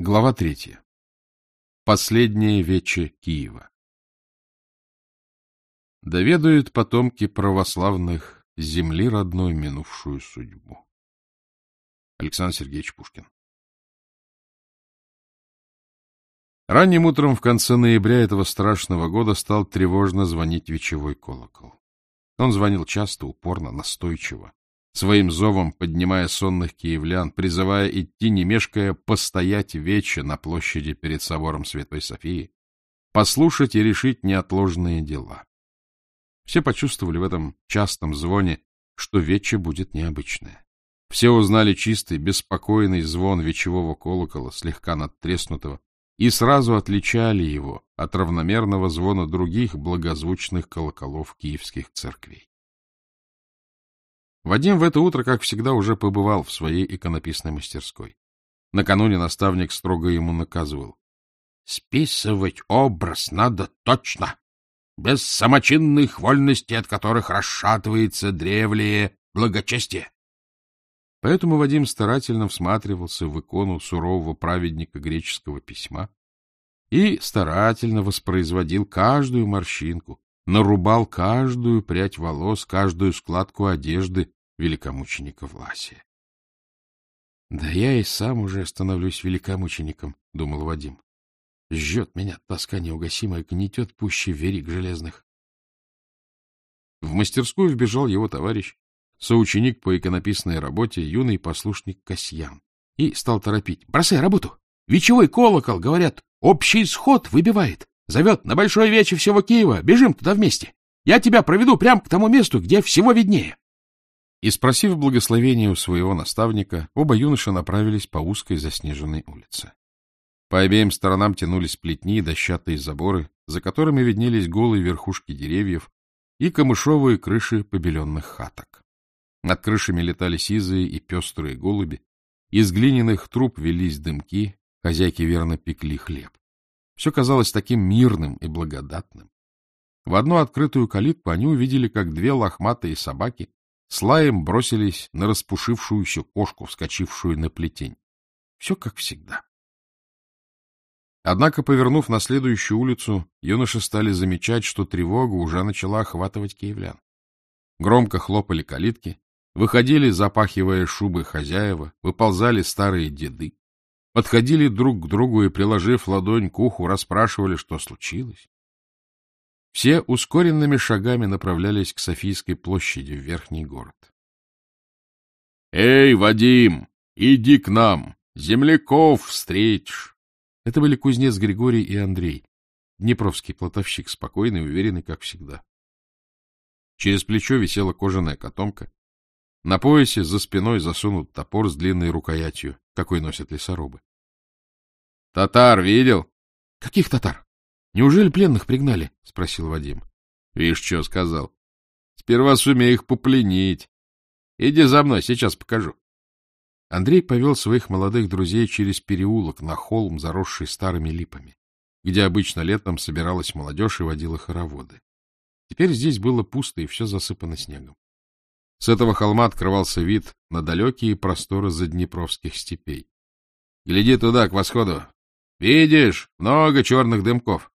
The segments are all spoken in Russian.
Глава третья. Последнее вече Киева. Доведают потомки православных земли родной минувшую судьбу. Александр Сергеевич Пушкин. Ранним утром в конце ноября этого страшного года стал тревожно звонить вечевой колокол. Он звонил часто, упорно, настойчиво своим зовом поднимая сонных киевлян, призывая идти, не мешкая, постоять вече на площади перед собором Святой Софии, послушать и решить неотложные дела. Все почувствовали в этом частом звоне, что вече будет необычное. Все узнали чистый, беспокойный звон вечевого колокола, слегка надтреснутого, и сразу отличали его от равномерного звона других благозвучных колоколов киевских церквей. Вадим в это утро, как всегда, уже побывал в своей иконописной мастерской. Накануне наставник строго ему наказывал. — Списывать образ надо точно, без самочинных вольностей, от которых расшатывается древлее благочестие. Поэтому Вадим старательно всматривался в икону сурового праведника греческого письма и старательно воспроизводил каждую морщинку, нарубал каждую прядь волос, каждую складку одежды, великомученика Власия. — Да я и сам уже становлюсь великомучеником, — думал Вадим. Жжет меня тоска неугасимая, гнетет пуще верик железных. В мастерскую вбежал его товарищ, соученик по иконописной работе, юный послушник Касьян, и стал торопить. — Бросай работу! Вечевой колокол, говорят, общий сход выбивает. Зовет на большой вечер всего Киева. Бежим туда вместе. Я тебя проведу прямо к тому месту, где всего виднее. И, спросив благословения у своего наставника, оба юноши направились по узкой заснеженной улице. По обеим сторонам тянулись плетни и дощатые заборы, за которыми виднелись голые верхушки деревьев и камышовые крыши побеленных хаток. Над крышами летали сизые и пестрые голуби, из глиняных труб велись дымки, хозяйки верно пекли хлеб. Все казалось таким мирным и благодатным. В одну открытую калитку они увидели, как две лохматые собаки с лаем бросились на распушившуюся кошку, вскочившую на плетень. Все как всегда. Однако, повернув на следующую улицу, юноши стали замечать, что тревога уже начала охватывать киевлян. Громко хлопали калитки, выходили, запахивая шубы хозяева, выползали старые деды, подходили друг к другу и, приложив ладонь к уху, расспрашивали, что случилось. Все ускоренными шагами направлялись к Софийской площади в Верхний город. — Эй, Вадим, иди к нам! Земляков встретишь! Это были кузнец Григорий и Андрей, днепровский плотовщик, спокойный и уверенный, как всегда. Через плечо висела кожаная котомка. На поясе за спиной засунут топор с длинной рукоятью, какой носят лесорубы. — Татар видел? — Каких татар? Неужели пленных пригнали? — спросил Вадим. — Видишь, что сказал. Сперва сумей их попленить. Иди за мной, сейчас покажу. Андрей повел своих молодых друзей через переулок на холм, заросший старыми липами, где обычно летом собиралась молодежь и водила хороводы. Теперь здесь было пусто и все засыпано снегом. С этого холма открывался вид на далекие просторы заднепровских степей. — Гляди туда, к восходу. Видишь, много черных дымков.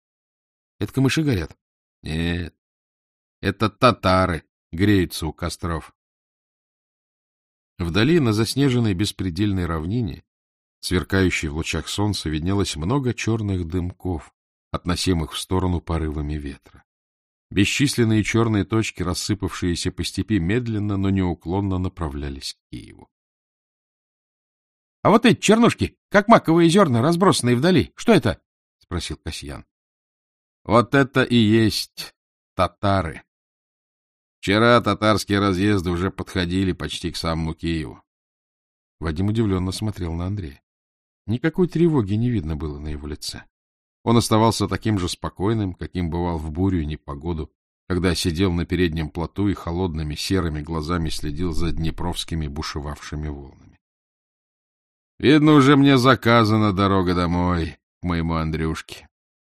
Это камыши горят? Нет, это татары греются у костров. Вдали, на заснеженной беспредельной равнине, сверкающей в лучах солнца, виднелось много черных дымков, относимых в сторону порывами ветра. Бесчисленные черные точки, рассыпавшиеся по степи, медленно, но неуклонно направлялись к Киеву. — А вот эти чернушки, как маковые зерна, разбросанные вдали, что это? — спросил Касьян. Вот это и есть татары. Вчера татарские разъезды уже подходили почти к самому Киеву. Вадим удивленно смотрел на Андрея. Никакой тревоги не видно было на его лице. Он оставался таким же спокойным, каким бывал в бурю и непогоду, когда сидел на переднем плоту и холодными серыми глазами следил за днепровскими бушевавшими волнами. — Видно, уже мне заказана дорога домой, к моему Андрюшке. —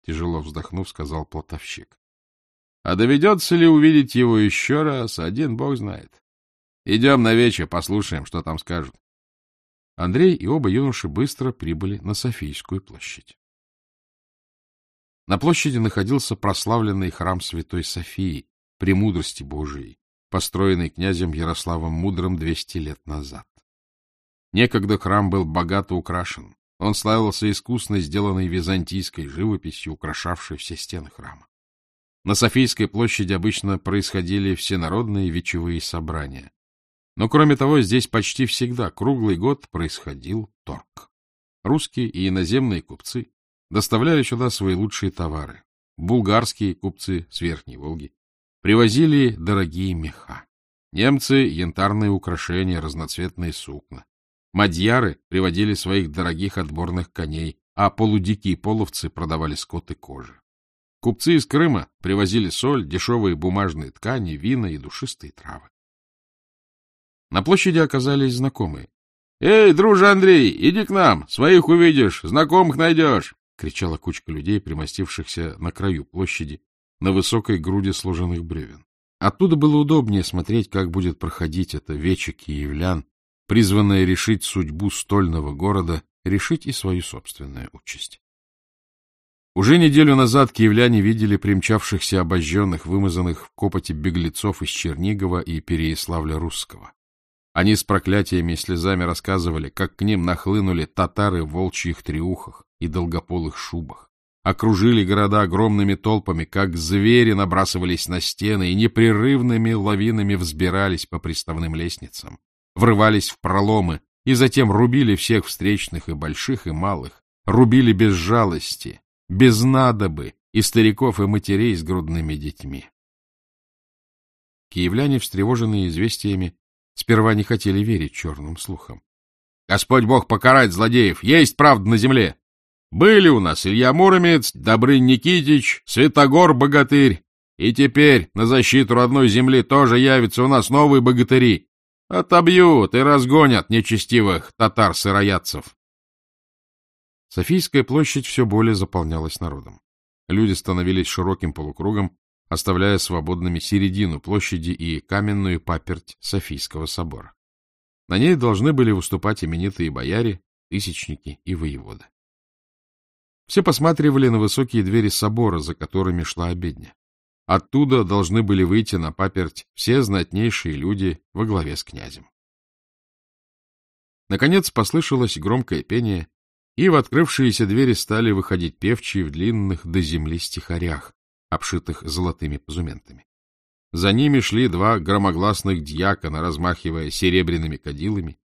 тяжело вздохнув, сказал плотовщик. — А доведется ли увидеть его еще раз, один бог знает. Идем на вечер, послушаем, что там скажут. Андрей и оба юноши быстро прибыли на Софийскую площадь. На площади находился прославленный храм Святой Софии, премудрости Божией, построенный князем Ярославом Мудрым 200 лет назад. Некогда храм был богато украшен. Он славился искусно сделанной византийской живописью, украшавшей все стены храма. На Софийской площади обычно происходили всенародные вечевые собрания. Но, кроме того, здесь почти всегда круглый год происходил торг. Русские и иноземные купцы доставляли сюда свои лучшие товары. Булгарские купцы с Верхней Волги привозили дорогие меха. Немцы — янтарные украшения, разноцветные сукна. Мадьяры приводили своих дорогих отборных коней, а полудикие половцы продавали скот и кожи. Купцы из Крыма привозили соль, дешевые бумажные ткани, вина и душистые травы. На площади оказались знакомые. — Эй, друже Андрей, иди к нам, своих увидишь, знакомых найдешь! — кричала кучка людей, примостившихся на краю площади, на высокой груди сложенных бревен. Оттуда было удобнее смотреть, как будет проходить это вече киевлян, призванное решить судьбу стольного города, решить и свою собственную участь. Уже неделю назад киевляне видели примчавшихся обожженных, вымазанных в копоте беглецов из Чернигова и Переяславля-Русского. Они с проклятиями и слезами рассказывали, как к ним нахлынули татары в волчьих триухах и долгополых шубах. Окружили города огромными толпами, как звери набрасывались на стены и непрерывными лавинами взбирались по приставным лестницам, врывались в проломы и затем рубили всех встречных и больших, и малых, рубили без жалости, без надобы, и стариков, и матерей с грудными детьми. Киевляне, встревоженные известиями, Сперва не хотели верить черным слухам. Господь Бог покарает злодеев, есть правда на земле. Были у нас Илья Муромец, Добрын Никитич, Святогор Богатырь, и теперь на защиту родной земли тоже явятся у нас новые богатыри. Отобьют и разгонят нечестивых татар-сыроядцев. Софийская площадь все более заполнялась народом. Люди становились широким полукругом, оставляя свободными середину площади и каменную паперть Софийского собора. На ней должны были выступать именитые бояре, тысячники и воеводы. Все посматривали на высокие двери собора, за которыми шла обедня. Оттуда должны были выйти на паперть все знатнейшие люди во главе с князем. Наконец послышалось громкое пение, и в открывшиеся двери стали выходить певчие в длинных до земли стихарях, обшитых золотыми позументами. За ними шли два громогласных дьякона, размахивая серебряными кадилами,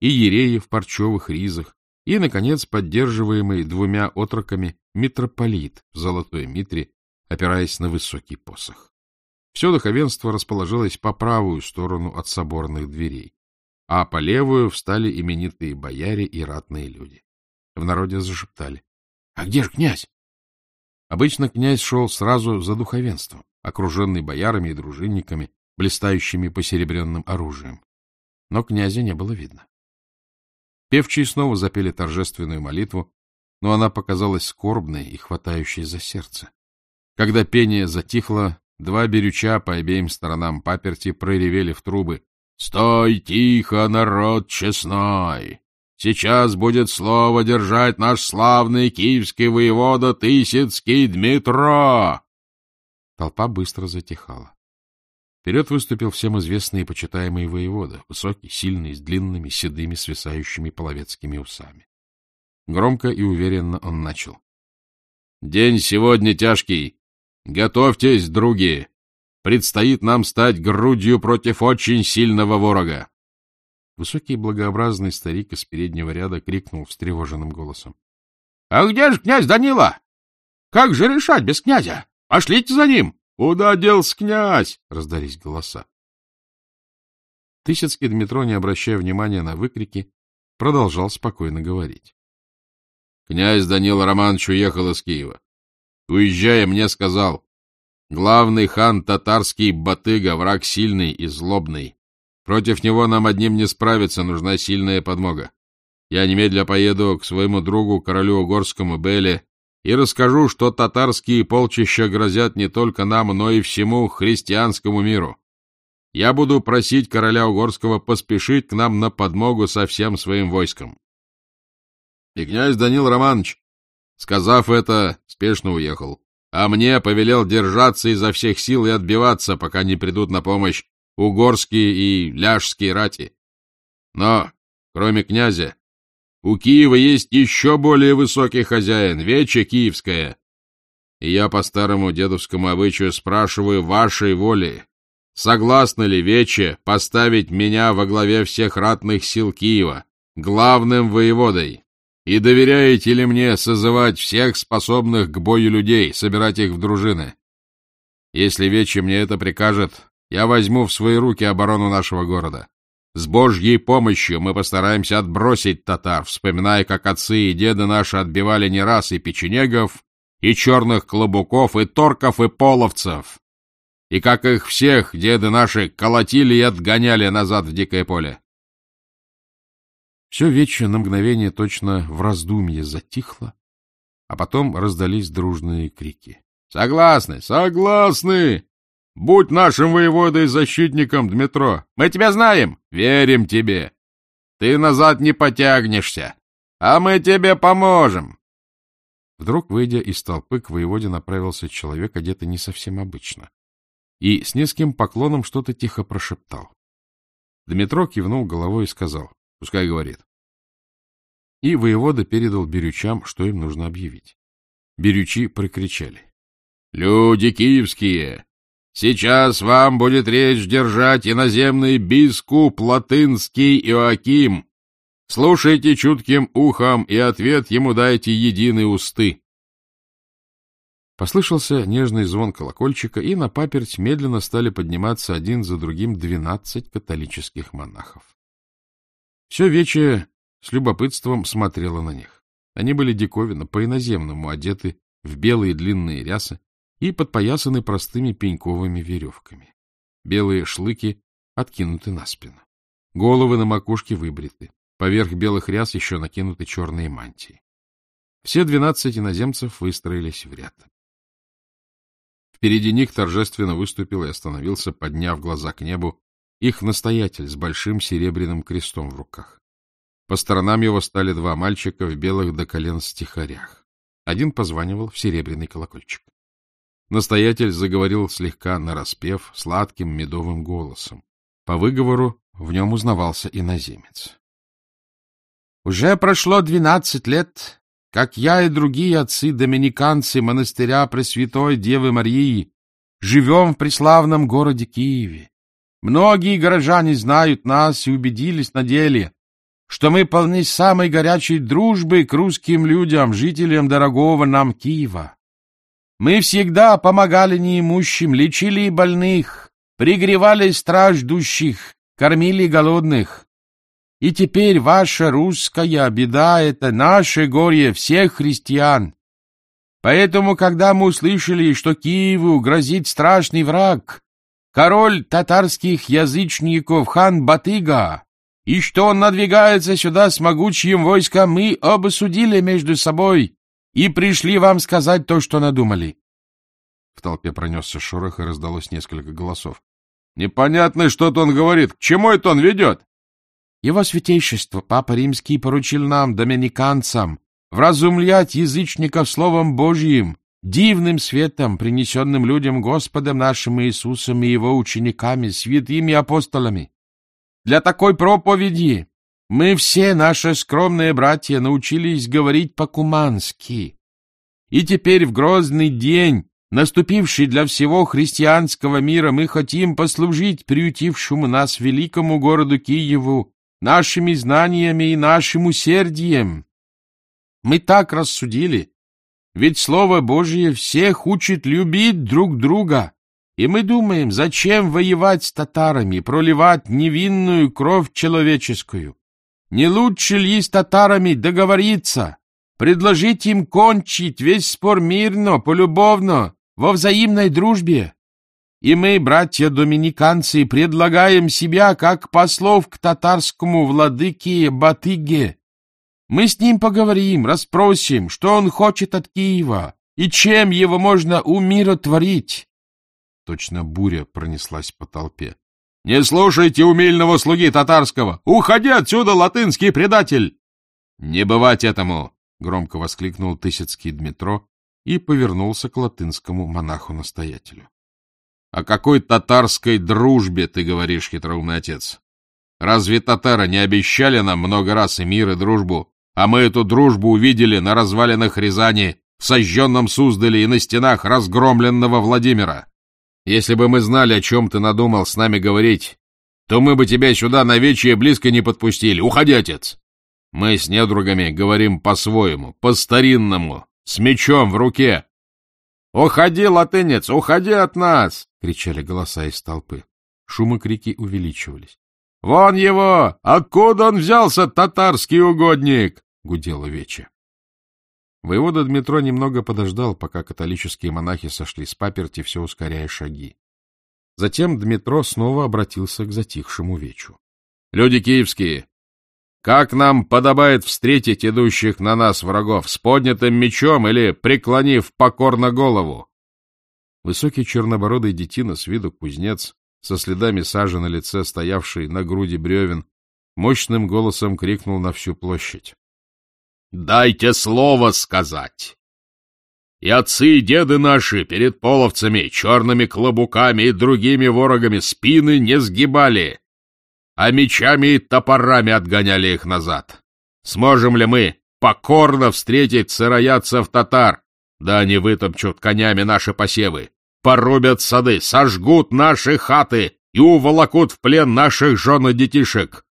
и ереи в парчевых ризах, и, наконец, поддерживаемый двумя отроками митрополит в золотой митре, опираясь на высокий посох. Все духовенство расположилось по правую сторону от соборных дверей, а по левую встали именитые бояре и ратные люди. В народе зашептали. — А где же князь? Обычно князь шел сразу за духовенством, окруженный боярами и дружинниками, блистающими посеребренным оружием. Но князя не было видно. Певчие снова запели торжественную молитву, но она показалась скорбной и хватающей за сердце. Когда пение затихло, два берюча по обеим сторонам паперти проревели в трубы. — Стой тихо, народ честной! Сейчас будет слово держать наш славный киевский воевода Тысяцкий Дмитро!» Толпа быстро затихала. Вперед выступил всем известный и почитаемый воевода, высокий, сильный, с длинными, седыми, свисающими половецкими усами. Громко и уверенно он начал. — День сегодня тяжкий. Готовьтесь, други. Предстоит нам стать грудью против очень сильного ворога. Высокий благообразный старик из переднего ряда крикнул встревоженным голосом. — А где же князь Данила? Как же решать без князя? Пошлите за ним! — Куда делся князь? — раздались голоса. Тысяцкий Дмитро, не обращая внимания на выкрики, продолжал спокойно говорить. Князь Данила Романович уехал из Киева. Уезжая, мне сказал, главный хан татарский Батыга, враг сильный и злобный. Против него нам одним не справиться, нужна сильная подмога. Я немедля поеду к своему другу, королю Угорскому Беле, и расскажу, что татарские полчища грозят не только нам, но и всему христианскому миру. я буду просить короля Угорского поспешить к нам на подмогу со всем своим войском. И князь Данил Романович, сказав это, спешно уехал, а мне повелел держаться изо всех сил и отбиваться, пока не придут на помощь угорские и ляжские рати. Но, кроме князя, у Киева есть еще более высокий хозяин, Вече Киевская. И я по старому дедовскому обычаю спрашиваю вашей воли, согласны ли Вече поставить меня во главе всех ратных сил Киева, главным воеводой? И доверяете ли мне созывать всех способных к бою людей, собирать их в дружины? Если Вече мне это прикажет, я возьму в свои руки оборону нашего города. С Божьей помощью мы постараемся отбросить татар, вспоминая, как отцы и деды наши отбивали не раз и печенегов, и черных клобуков, и торков, и половцев, и как их всех деды наши колотили и отгоняли назад в дикое поле. Все вече на мгновение точно в раздумье затихло, а потом раздались дружные крики. — Согласны, согласны! Будь нашим воеводой защитником, Дмитро. Мы тебя знаем, верим тебе. Ты назад не потягнешься, а мы тебе поможем. Вдруг, выйдя из толпы, к воеводе направился человек, одетый не совсем обычно, и с низким поклоном что-то тихо прошептал. Дмитро кивнул головой и сказал, пускай говорит. И воевода передал берючам, что им нужно объявить. Берючи прокричали. — Люди киевские, Сейчас вам будет речь держать иноземный бискуп латынский Иоаким. Слушайте чутким ухом, и ответ ему дайте единые усты. Послышался нежный звон колокольчика, и на паперть медленно стали подниматься один за другим двенадцать католических монахов. Все вече с любопытством смотрело на них. Они были диковинно, по-иноземному одеты в белые длинные рясы, и подпоясаны простыми пеньковыми веревками. Белые шлыки откинуты на спину. Головы на макушке выбриты. Поверх белых ряс еще накинуты черные мантии. Все двенадцать иноземцев выстроились в ряд. Впереди них торжественно выступил и остановился, подняв глаза к небу, их настоятель с большим серебряным крестом в руках. По сторонам его стали два мальчика в белых до колен стихарях. Один позванивал в серебряный колокольчик. Настоятель заговорил слегка нараспев, сладким медовым голосом. По выговору в нем узнавался иноземец. «Уже прошло двенадцать лет, как я и другие отцы-доминиканцы монастыря Пресвятой Девы Марии живем в преславном городе Киеве. Многие горожане знают нас и убедились на деле, что мы полны самой горячей дружбы к русским людям, жителям дорогого нам Киева. Мы всегда помогали неимущим, лечили больных, пригревали страждущих, кормили голодных. И теперь ваша русская беда — это наше горе всех христиан. Поэтому, когда мы услышали, что Киеву грозит страшный враг, король татарских язычников хан Батыга, и что он надвигается сюда с могучим войском, мы обсудили между собой и пришли вам сказать то, что надумали. В толпе пронесся шорох, и раздалось несколько голосов. — Непонятно, что-то он говорит. К чему это он ведет? — Его святейшество, Папа Римский, поручил нам, доминиканцам, вразумлять язычников Словом Божьим, дивным светом, принесенным людям Господом нашим Иисусом и его учениками, святыми апостолами. Для такой проповеди мы все, наши скромные братья, научились говорить по-кумански. И теперь в грозный день, наступивший для всего христианского мира, мы хотим послужить приютившему нас великому городу Киеву нашими знаниями и нашим усердием. Мы так рассудили, ведь Слово Божье всех учит любить друг друга, и мы думаем, зачем воевать с татарами, проливать невинную кровь человеческую. Не лучше ли с татарами договориться, предложить им кончить весь спор мирно, полюбовно, во взаимной дружбе? И мы, братья-доминиканцы, предлагаем себя как послов к татарскому владыке Батыге. Мы с ним поговорим, расспросим, что он хочет от Киева и чем его можно умиротворить. Точно буря пронеслась по толпе. Не слушайте умильного слуги татарского! Уходи отсюда, латынский предатель!» «Не бывать этому!» — громко воскликнул Тысяцкий Дмитро и повернулся к латынскому монаху-настоятелю. — О какой татарской дружбе ты говоришь, хитроумный отец? Разве татары не обещали нам много раз и мир, и дружбу, а мы эту дружбу увидели на развалинах Рязани, в сожженном Суздале и на стенах разгромленного Владимира? Если бы мы знали, о чем ты надумал с нами говорить, то мы бы тебя сюда навечье близко не подпустили. Уходи, отец! Мы с недругами говорим по-своему, по-старинному, с мечом в руке. «Уходи, латынец, уходи от нас!» — кричали голоса из толпы. Шум и крики увеличивались. «Вон его! Откуда он взялся, татарский угодник?» — гудела вече. Воевода Дмитро немного подождал, пока католические монахи сошли с паперти, все ускоряя шаги. Затем Дмитро снова обратился к затихшему вечу. — Люди киевские, как нам подобает встретить идущих на нас врагов, с поднятым мечом или преклонив покорно голову? Высокий чернобородый детина с виду кузнец, со следами сажи на лице, стоявший на груди бревен, мощным голосом крикнул на всю площадь. — Дайте слово сказать! И отцы и деды наши перед половцами, черными клобуками и другими ворогами спины не сгибали, а мечами и топорами отгоняли их назад. Сможем ли мы покорно встретить сыроядцев татар? Да они вытопчут конями наши посевы, порубят сады, сожгут наши хаты и уволокут в плен наших жен и детишек.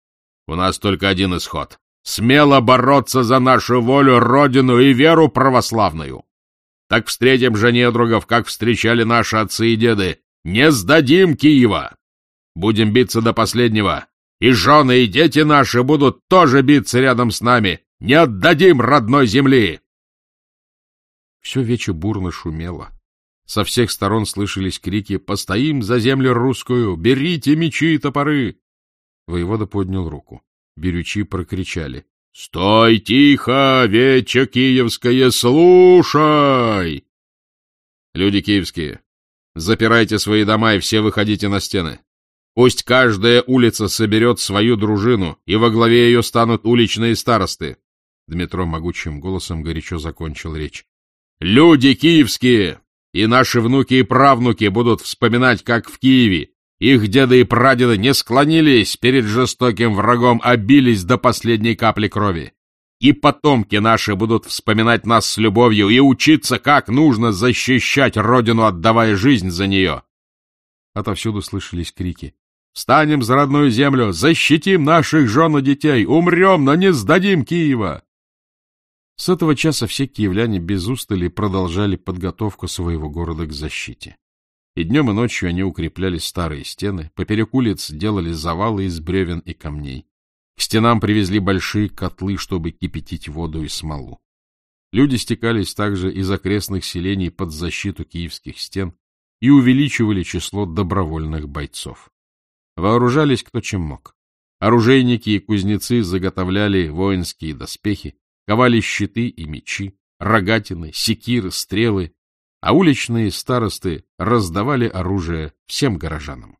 У нас только один исход — смело бороться за нашу волю, родину и веру православную. Так встретим же недругов, как встречали наши отцы и деды. Не сдадим Киева! Будем биться до последнего, и жены, и дети наши будут тоже биться рядом с нами. Не отдадим родной земли!» Все вече бурно шумело. Со всех сторон слышались крики «Постоим за землю русскую! Берите мечи и топоры!» Воевода поднял руку. Берючи прокричали. «Стой тихо, вече киевское, слушай!» «Люди киевские, запирайте свои дома и все выходите на стены. Пусть каждая улица соберет свою дружину, и во главе ее станут уличные старосты. Дмитро могучим голосом горячо закончил речь. Люди киевские! И наши внуки и правнуки будут вспоминать, как в Киеве их деды и прадеды не склонились перед жестоким врагом, а бились до последней капли крови. И потомки наши будут вспоминать нас с любовью и учиться, как нужно защищать родину, отдавая жизнь за нее. Отовсюду слышались крики. Встанем за родную землю, защитим наших жен и детей, умрем, но не сдадим Киева!» С этого часа все киевляне без устали продолжали подготовку своего города к защите. И днем, и ночью они укрепляли старые стены, поперек улиц делали завалы из бревен и камней. К стенам привезли большие котлы, чтобы кипятить воду и смолу. Люди стекались также из окрестных селений под защиту киевских стен и увеличивали число добровольных бойцов. Вооружались кто чем мог. Оружейники и кузнецы заготовляли воинские доспехи, ковали щиты и мечи, рогатины, секиры, стрелы, а уличные старосты раздавали оружие всем горожанам.